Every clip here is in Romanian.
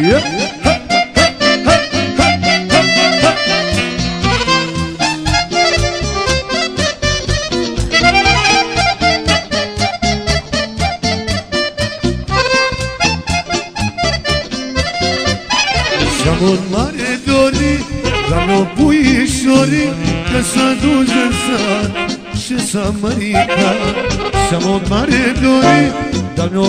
Yep. Jamon mare dori, la no puișori, că să duci în sat mare dori, dar mi-o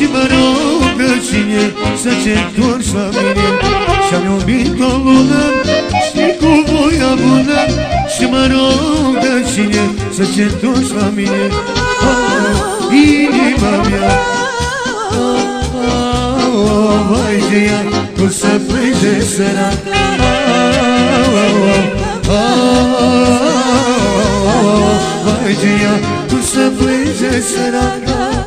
Și mă rog pe cine să ce întorci la mine Și-am iubit o lume și cu voia bună Și mă rog pe cine să ce întorci la mine oh, Inima mea oh, Vai de ea cum să plânge săraca oh, oh, oh, oh, Vai de ea cum să plânge săraca